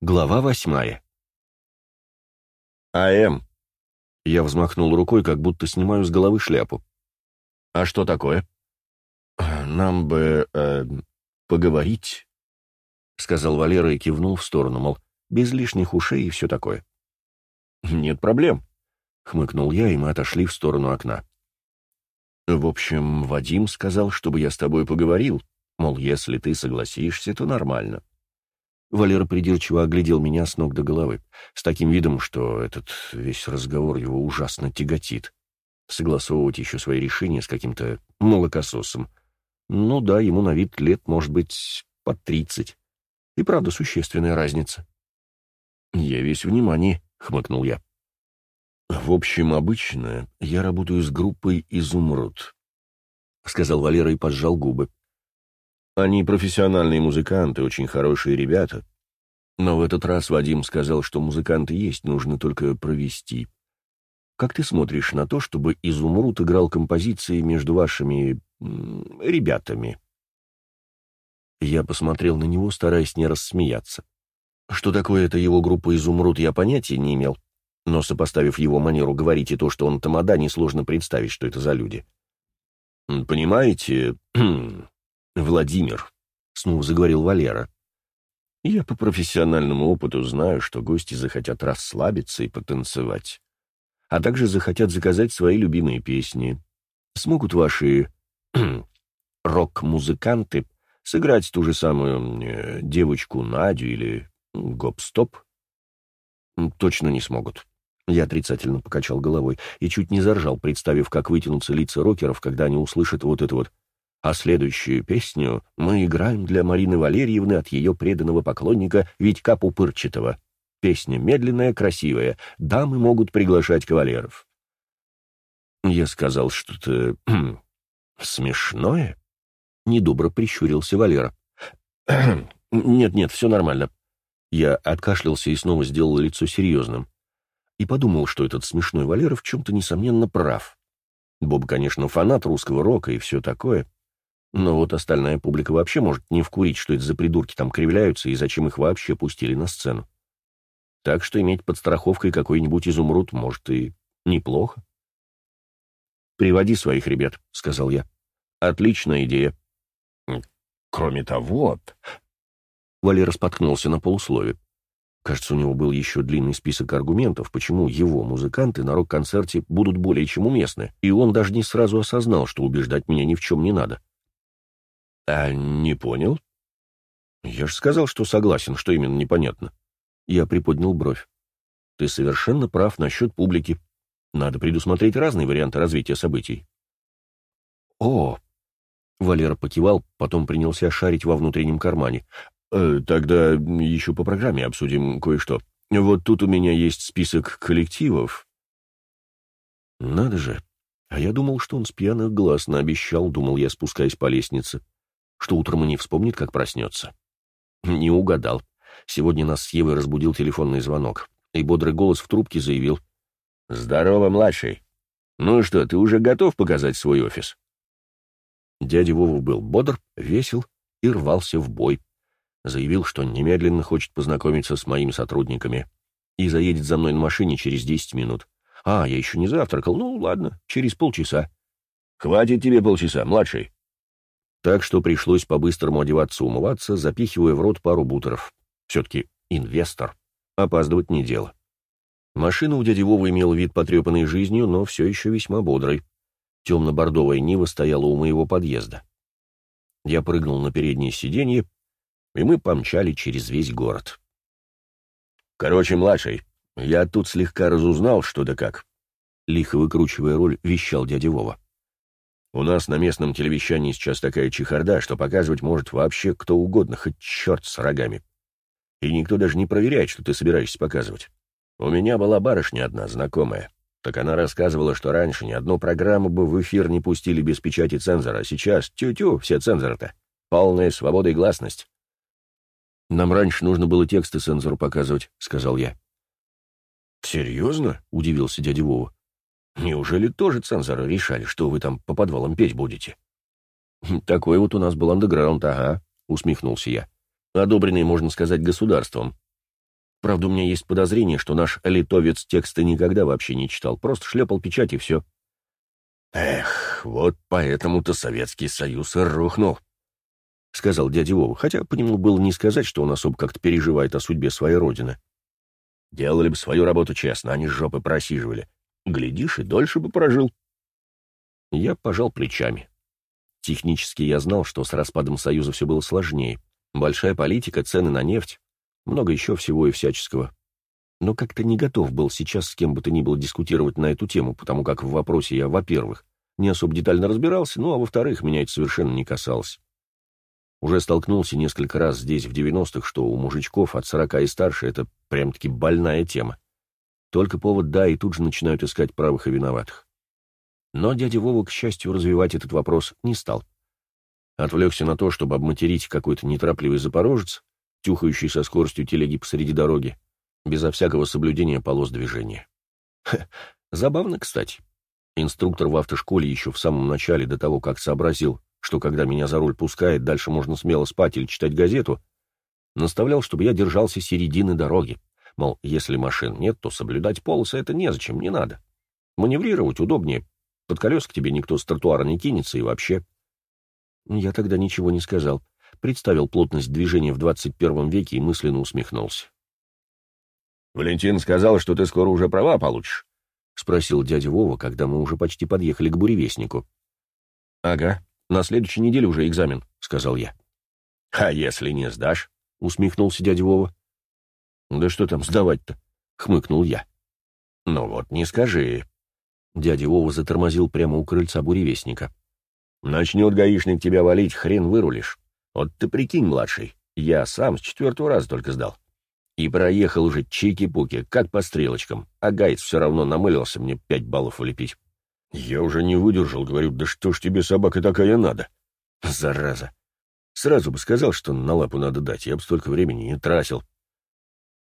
Глава восьмая. АМ. Я взмахнул рукой, как будто снимаю с головы шляпу. А что такое? Нам бы э, поговорить, сказал Валера и кивнул в сторону, мол, без лишних ушей и все такое. Нет проблем, хмыкнул я, и мы отошли в сторону окна. В общем, Вадим сказал, чтобы я с тобой поговорил, мол, если ты согласишься, то нормально. Валера придирчиво оглядел меня с ног до головы, с таким видом, что этот весь разговор его ужасно тяготит. Согласовывать еще свои решения с каким-то молокососом. Ну да, ему на вид лет, может быть, под тридцать. И правда существенная разница. «Я весь внимание», — хмыкнул я. «В общем, обычно я работаю с группой «Изумруд», — сказал Валера и поджал губы. Они профессиональные музыканты, очень хорошие ребята. Но в этот раз Вадим сказал, что музыканты есть, нужно только провести. Как ты смотришь на то, чтобы Изумруд играл композиции между вашими... ребятами?» Я посмотрел на него, стараясь не рассмеяться. Что такое эта его группа «Изумруд» я понятия не имел, но, сопоставив его манеру говорить и то, что он тамада, несложно представить, что это за люди. «Понимаете, «Владимир», — снова заговорил Валера, — «я по профессиональному опыту знаю, что гости захотят расслабиться и потанцевать, а также захотят заказать свои любимые песни. Смогут ваши рок-музыканты сыграть ту же самую э, девочку Надю или гоп-стоп? Точно не смогут. Я отрицательно покачал головой и чуть не заржал, представив, как вытянутся лица рокеров, когда они услышат вот это вот а следующую песню мы играем для Марины Валерьевны от ее преданного поклонника Витька Пупырчатого. Песня медленная, красивая, дамы могут приглашать кавалеров. Я сказал что-то смешное. Недобро прищурился Валера. «Нет-нет, все нормально». Я откашлялся и снова сделал лицо серьезным. И подумал, что этот смешной Валера в чем-то, несомненно, прав. Боб, конечно, фанат русского рока и все такое, но вот остальная публика вообще может не вкурить, что это за придурки там кривляются и зачем их вообще пустили на сцену. Так что иметь под страховкой какой-нибудь изумруд может и неплохо. «Приводи своих ребят», — сказал я. «Отличная идея». «Кроме того...» Валера споткнулся на полуслове. Кажется, у него был еще длинный список аргументов, почему его музыканты на рок-концерте будут более чем уместны, и он даже не сразу осознал, что убеждать меня ни в чем не надо. «А не понял?» «Я же сказал, что согласен, что именно непонятно». Я приподнял бровь. «Ты совершенно прав насчет публики. Надо предусмотреть разные варианты развития событий». «О!» Валера покивал, потом принялся шарить во внутреннем кармане. «Э, «Тогда еще по программе обсудим кое-что. Вот тут у меня есть список коллективов». «Надо же! А я думал, что он с пьяных глаз наобещал, думал я, спускаясь по лестнице что утром и не вспомнит, как проснется. Не угадал. Сегодня нас с Евой разбудил телефонный звонок, и бодрый голос в трубке заявил. «Здорово, младший. Ну что, ты уже готов показать свой офис?» Дядя Вова был бодр, весел и рвался в бой. Заявил, что немедленно хочет познакомиться с моими сотрудниками и заедет за мной на машине через десять минут. А, я еще не завтракал. Ну, ладно, через полчаса. «Хватит тебе полчаса, младший так что пришлось по-быстрому одеваться умываться, запихивая в рот пару бутеров. Все-таки инвестор. Опаздывать не дело. Машина у дяди Вовы имела вид потрепанной жизнью, но все еще весьма бодрой. Темно-бордовая Нива стояла у моего подъезда. Я прыгнул на переднее сиденье, и мы помчали через весь город. «Короче, младший, я тут слегка разузнал, что да как», — лихо выкручивая руль, вещал дядя Вова. У нас на местном телевещании сейчас такая чехарда, что показывать может вообще кто угодно, хоть черт с рогами. И никто даже не проверяет, что ты собираешься показывать. У меня была барышня одна знакомая. Так она рассказывала, что раньше ни одну программу бы в эфир не пустили без печати цензора, а сейчас тю-тю, все цензоры-то. Полная свобода и гласность. «Нам раньше нужно было тексты цензору показывать», — сказал я. «Серьезно?» — удивился дядя Вова. Неужели тоже цензоры решали, что вы там по подвалам петь будете? Такой вот у нас был андеграунд, ага, усмехнулся я. Одобренный, можно сказать, государством. Правда, у меня есть подозрение, что наш литовец тексты никогда вообще не читал, просто шлепал печать и все. Эх, вот поэтому-то Советский Союз и рухнул, — сказал дядя Вова, хотя по нему было не сказать, что он особо как-то переживает о судьбе своей родины. Делали бы свою работу честно, они жопы просиживали. Глядишь, и дольше бы прожил. Я пожал плечами. Технически я знал, что с распадом Союза все было сложнее. Большая политика, цены на нефть, много еще всего и всяческого. Но как-то не готов был сейчас с кем бы то ни было дискутировать на эту тему, потому как в вопросе я, во-первых, не особо детально разбирался, ну а во-вторых, меня это совершенно не касалось. Уже столкнулся несколько раз здесь, в 90-х, что у мужичков от 40 и старше это прям-таки больная тема. Только повод «да» и тут же начинают искать правых и виноватых. Но дядя Вова, к счастью, развивать этот вопрос не стал. Отвлекся на то, чтобы обматерить какой-то неторопливый запорожец, тюхающий со скоростью телеги посреди дороги, безо всякого соблюдения полос движения. Ха, забавно, кстати. Инструктор в автошколе еще в самом начале, до того, как сообразил, что когда меня за руль пускает, дальше можно смело спать или читать газету, наставлял, чтобы я держался середины дороги. Мол, если машин нет, то соблюдать полосы это незачем, не надо. Маневрировать удобнее, под колеса к тебе никто с тротуара не кинется и вообще. Я тогда ничего не сказал, представил плотность движения в 21 веке и мысленно усмехнулся. «Валентин сказал, что ты скоро уже права получишь», — спросил дядя Вова, когда мы уже почти подъехали к буревестнику. «Ага, на следующей неделе уже экзамен», — сказал я. «А если не сдашь?» — усмехнулся дядя Вова. «Да что там сдавать-то?» — хмыкнул я. «Ну вот не скажи». Дядя Вова затормозил прямо у крыльца буревестника. «Начнет гаишник тебя валить, хрен вырулишь. Вот ты прикинь, младший, я сам с четвертого раза только сдал. И проехал уже чики-пуки, как по стрелочкам, а гайц все равно намылился мне пять баллов влепить. Я уже не выдержал, говорю, да что ж тебе, собака такая, надо? Зараза. Сразу бы сказал, что на лапу надо дать, я бы столько времени не тратил. —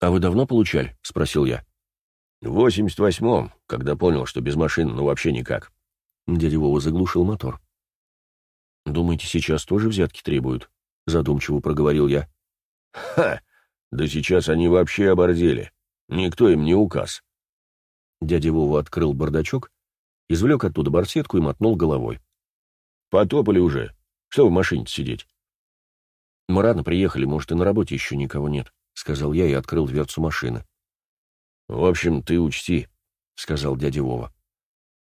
А вы давно получали? — спросил я. — В восемьдесят восьмом, когда понял, что без машин ну вообще никак. Дядя Вова заглушил мотор. «Думаете, сейчас тоже взятки требуют?» — задумчиво проговорил я. «Ха! Да сейчас они вообще оборзели. Никто им не указ». Дядя Вова открыл бардачок, извлек оттуда барсетку и мотнул головой. «Потопали уже. Что в машине сидеть?» «Мы рано приехали, может, и на работе еще никого нет», — сказал я и открыл дверцу машины. «В общем, ты учти», — сказал дядя Вова.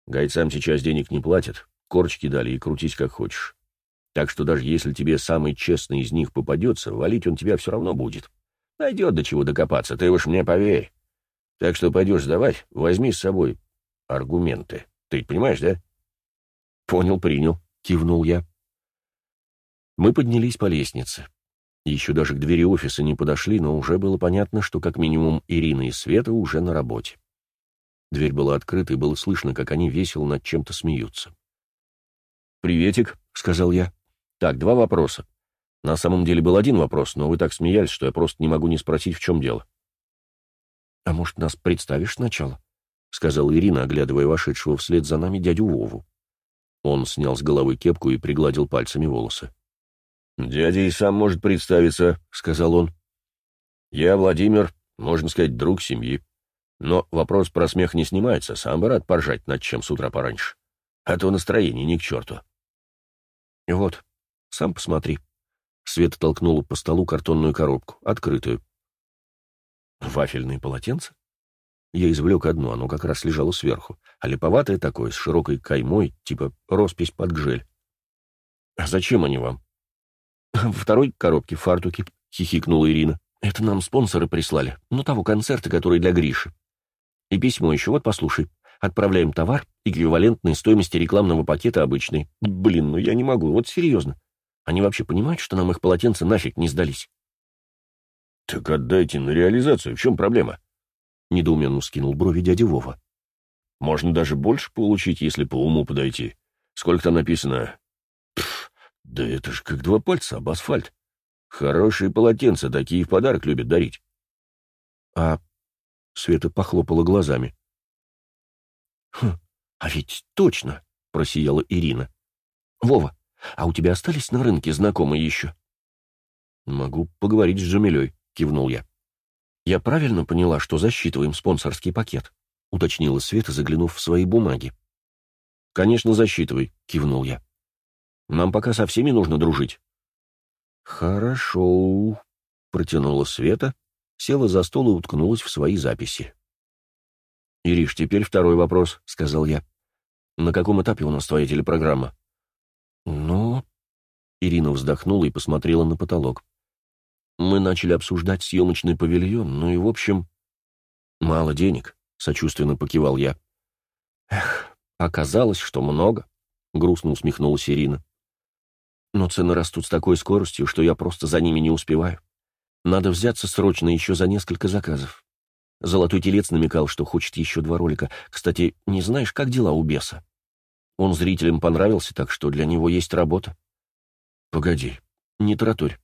«Гайцам сейчас денег не платят, корочки дали и крутись как хочешь. Так что даже если тебе самый честный из них попадется, валить он тебя все равно будет. Найдет до чего докопаться, ты уж мне поверь. Так что пойдешь сдавать, возьми с собой аргументы. Ты понимаешь, да? Понял, принял, кивнул я. Мы поднялись по лестнице. Еще даже к двери офиса не подошли, но уже было понятно, что как минимум Ирина и Света уже на работе. Дверь была открыта, и было слышно, как они весело над чем-то смеются. «Приветик», — сказал я. Так, два вопроса. На самом деле был один вопрос, но вы так смеялись, что я просто не могу не спросить, в чем дело. — А может, нас представишь сначала? — сказала Ирина, оглядывая вошедшего вслед за нами дядю Вову. Он снял с головы кепку и пригладил пальцами волосы. «Дядя и сам может представиться», — сказал он. «Я Владимир, можно сказать, друг семьи. Но вопрос про смех не снимается, сам бы рад поржать над чем с утра пораньше. А то настроение ни к черту». «Вот, сам посмотри. Света толкнула по столу картонную коробку, открытую. Вафельные полотенца? Я извлек одно, оно как раз лежало сверху, а липоватое такое, с широкой каймой, типа роспись под гжель. «А зачем они вам?» «В второй коробке фартуки», — хихикнула Ирина. «Это нам спонсоры прислали, ну того концерта, который для Гриши. И письмо еще, вот послушай. Отправляем товар, эквивалентной стоимости рекламного пакета обычный. Блин, ну я не могу, вот серьезно. Они вообще понимают, что нам их полотенца нафиг не сдались? — Так отдайте на реализацию, в чем проблема? — недоуменно скинул брови дядя Вова. — Можно даже больше получить, если по уму подойти. Сколько там написано? Да это ж как два пальца об асфальт. Хорошие полотенца, такие в подарок любят дарить. — А... — Света похлопала глазами. — Хм, а ведь точно, — просияла Ирина. — Вова, а у тебя остались на рынке знакомые еще?» «Могу поговорить с Джамилей», — кивнул я. «Я правильно поняла, что засчитываем спонсорский пакет?» — уточнила Света, заглянув в свои бумаги. «Конечно, засчитывай», — кивнул я. «Нам пока со всеми нужно дружить». «Хорошо», — протянула Света, села за стол и уткнулась в свои записи. «Ириш, теперь второй вопрос», — сказал я. «На каком этапе у нас твоя телепрограмма?» «Ну...» Ирина вздохнула и посмотрела на потолок. Мы начали обсуждать съемочный павильон, ну и, в общем... Мало денег, сочувственно покивал я. Эх, оказалось, что много, грустно усмехнулась Ирина. Но цены растут с такой скоростью, что я просто за ними не успеваю. Надо взяться срочно еще за несколько заказов. Золотой телец намекал, что хочет еще два ролика. Кстати, не знаешь, как дела у беса? Он зрителям понравился, так что для него есть работа. Погоди, не таратурь.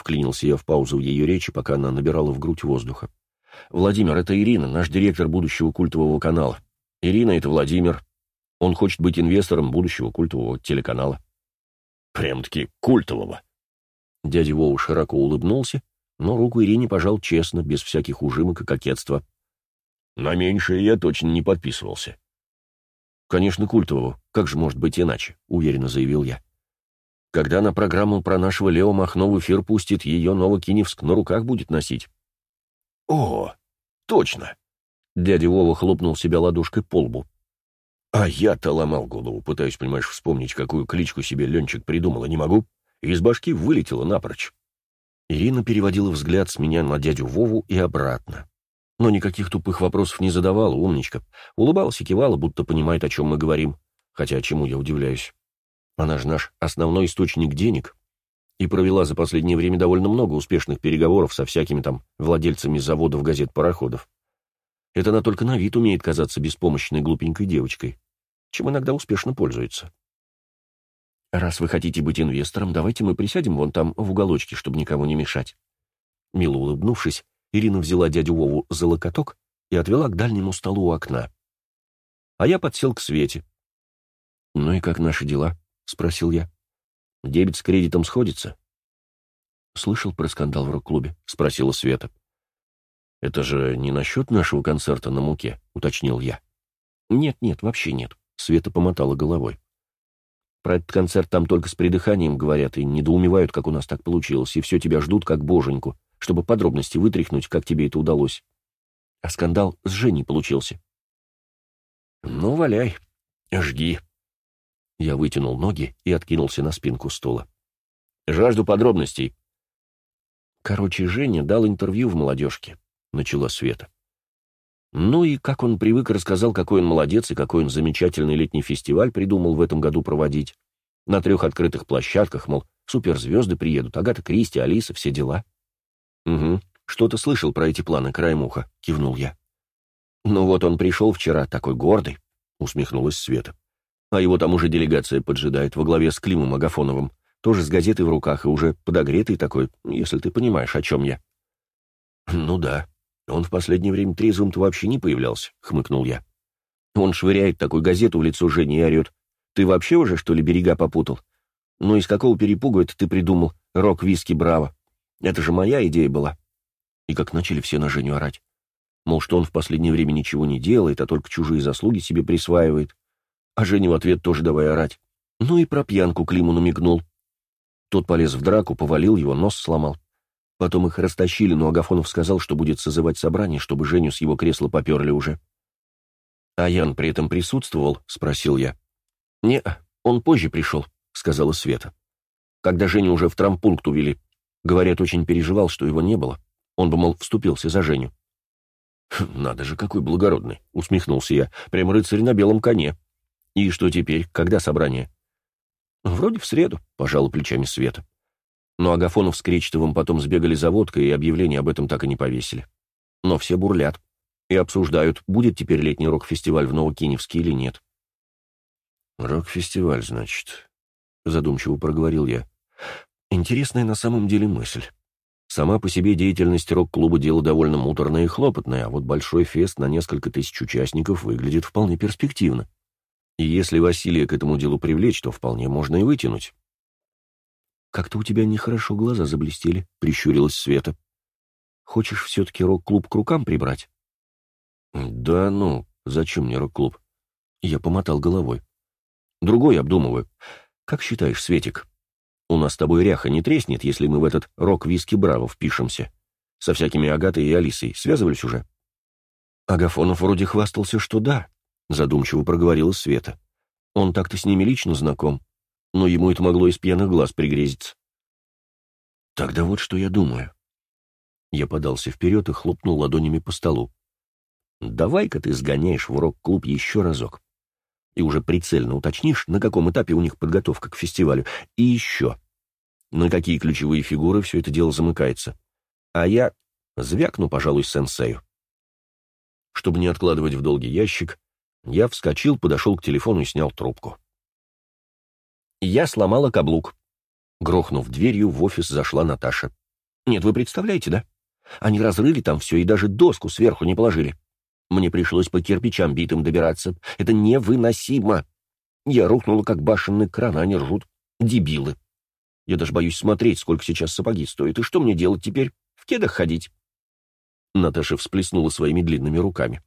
Вклинился я в паузу в ее речи, пока она набирала в грудь воздуха. «Владимир, это Ирина, наш директор будущего культового канала. Ирина — это Владимир. Он хочет быть инвестором будущего культового телеканала». «Прям-таки культового». Дядя Вова широко улыбнулся, но руку Ирине пожал честно, без всяких ужимок и кокетства. «На меньшее я точно не подписывался». «Конечно, культового. Как же может быть иначе?» — уверенно заявил я. Когда на программу про нашего Лео Махно в эфир пустит, ее Новокиневск на руках будет носить. О, точно. Дядя Вова хлопнул себя ладошкой по лбу. А я-то ломал голову, пытаюсь, понимаешь, вспомнить, какую кличку себе Ленчик придумала, не могу. Из башки вылетела напрочь. Ирина переводила взгляд с меня на дядю Вову и обратно. Но никаких тупых вопросов не задавала, умничка. Улыбалась и кивала, будто понимает, о чем мы говорим. Хотя чему я удивляюсь. Она же наш основной источник денег и провела за последнее время довольно много успешных переговоров со всякими там владельцами заводов, газет, пароходов. Это она только на вид умеет казаться беспомощной глупенькой девочкой, чем иногда успешно пользуется. «Раз вы хотите быть инвестором, давайте мы присядем вон там в уголочке, чтобы никому не мешать». Мило улыбнувшись, Ирина взяла дядю Вову за локоток и отвела к дальнему столу у окна. А я подсел к Свете. «Ну и как наши дела?» — спросил я. «Дебет с кредитом сходится?» «Слышал про скандал в рок-клубе?» — спросила Света. «Это же не насчет нашего концерта на муке», — уточнил я. «Нет-нет, вообще нет», — Света помотала головой. «Про этот концерт там только с придыханием говорят и недоумевают, как у нас так получилось, и все тебя ждут как боженьку, чтобы подробности вытряхнуть, как тебе это удалось. А скандал с Женей получился». «Ну, валяй, жги», я вытянул ноги и откинулся на спинку стула. «Жажду подробностей». Короче, Женя дал интервью в «Молодежке», — начала Света. Ну и, как он привык, рассказал, какой он молодец и какой он замечательный летний фестиваль придумал в этом году проводить. На трех открытых площадках, мол, суперзвезды приедут, Агата Кристи, Алиса, все дела. «Угу, что-то слышал про эти планы, краем уха», — кивнул я. «Ну вот он пришел вчера, такой гордый», — усмехнулась Света. А его там уже делегация поджидает во главе с Климом Агафоновым, тоже с газетой в руках и уже подогретый такой, если ты понимаешь, о чем я. «Ну да, он в последнее время трезвым-то вообще не появлялся», — хмыкнул я. «Он швыряет такую газету в лицо Жени и орет. Ты вообще уже, что ли, берега попутал? Ну из какого перепугу это ты придумал? Рок, виски, браво. Это же моя идея была». И как начали все на Женю орать. Мол, что он в последнее время ничего не делает, а только чужие заслуги себе присваивает. А Женя в ответ тоже давай орать. Ну и про пьянку Климу намекнул. Тот полез в драку, повалил его, нос сломал. Потом их растащили, но Агафонов сказал, что будет созывать собрание, чтобы Женю с его кресла поперли уже. «А Ян при этом присутствовал?» — спросил я. «Не, он позже пришел», — сказала Света. «Когда Женю уже в трампункт увели. Говорят, очень переживал, что его не было. Он бы, мол, вступился за Женю». «Надо же, какой благородный!» — усмехнулся я. «Прям рыцарь на белом коне». «И что теперь? Когда собрание?» «Вроде в среду», — пожала плечами Света. Но Агафонов с Кречетовым потом сбегали за водкой, и объявление об этом так и не повесили. Но все бурлят и обсуждают, будет теперь летний рок-фестиваль в Новокиневске или нет. «Рок-фестиваль, значит», — задумчиво проговорил я. Интересная на самом деле мысль. Сама по себе деятельность рок-клуба дело довольно муторное и хлопотное, а вот большой фест на несколько тысяч участников выглядит вполне перспективно. И если Василия к этому делу привлечь, то вполне можно и вытянуть. «Как-то у тебя нехорошо глаза заблестели», — прищурилась Света. Хочешь все-таки рок-клуб к рукам прибрать? Да ну, зачем мне рок-клуб? Я помотал головой. Другой обдумываю. Как считаешь, Светик, у нас с тобой ряха не треснет, если мы в этот рок-виски Браво впишемся? Со всякими Агатой и Алисой связывались уже? Агафонов вроде хвастался, что да, задумчиво проговорила Света. Он так-то с ними лично знаком, но ему это могло из пьяных глаз пригрезиться. Тогда вот что я думаю. Я подался вперед и хлопнул ладонями по столу. Давай-ка ты сгоняешь в рок-клуб еще разок. И уже прицельно уточнишь, на каком этапе у них подготовка к фестивалю. И еще. На какие ключевые фигуры все это дело замыкается. А я звякну, пожалуй, сенсею. Чтобы не откладывать в долгий ящик, я вскочил, подошел к телефону и снял трубку. Я сломала каблук. Грохнув дверью, в офис зашла Наташа. Нет, вы представляете, да? Они разрыли там все и даже доску сверху не положили. Мне пришлось по кирпичам битым добираться. Это невыносимо. Я рухнула, как башенный кран, они ржут. Дебилы. Я даже боюсь смотреть, сколько сейчас сапоги стоят. И что мне делать теперь? В кедах ходить?» Наташа всплеснула своими длинными руками.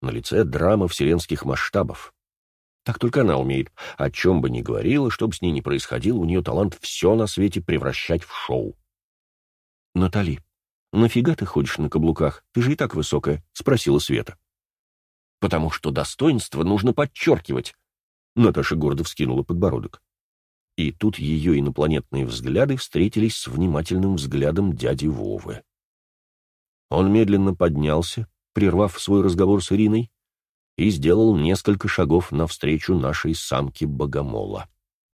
На лице драма вселенских масштабов. Так только она умеет. О чем бы ни говорила, что бы с ней ни происходило, у нее талант все на свете превращать в шоу. «Натали, нафига ты ходишь на каблуках? Ты же и так высокая», — спросила Света. «Потому что достоинство нужно подчеркивать», — Наташа гордо вскинула подбородок. И тут ее инопланетные взгляды встретились с внимательным взглядом дяди Вовы. Он медленно поднялся, прервав свой разговор с Ириной, и сделал несколько шагов навстречу нашей самке Богомола.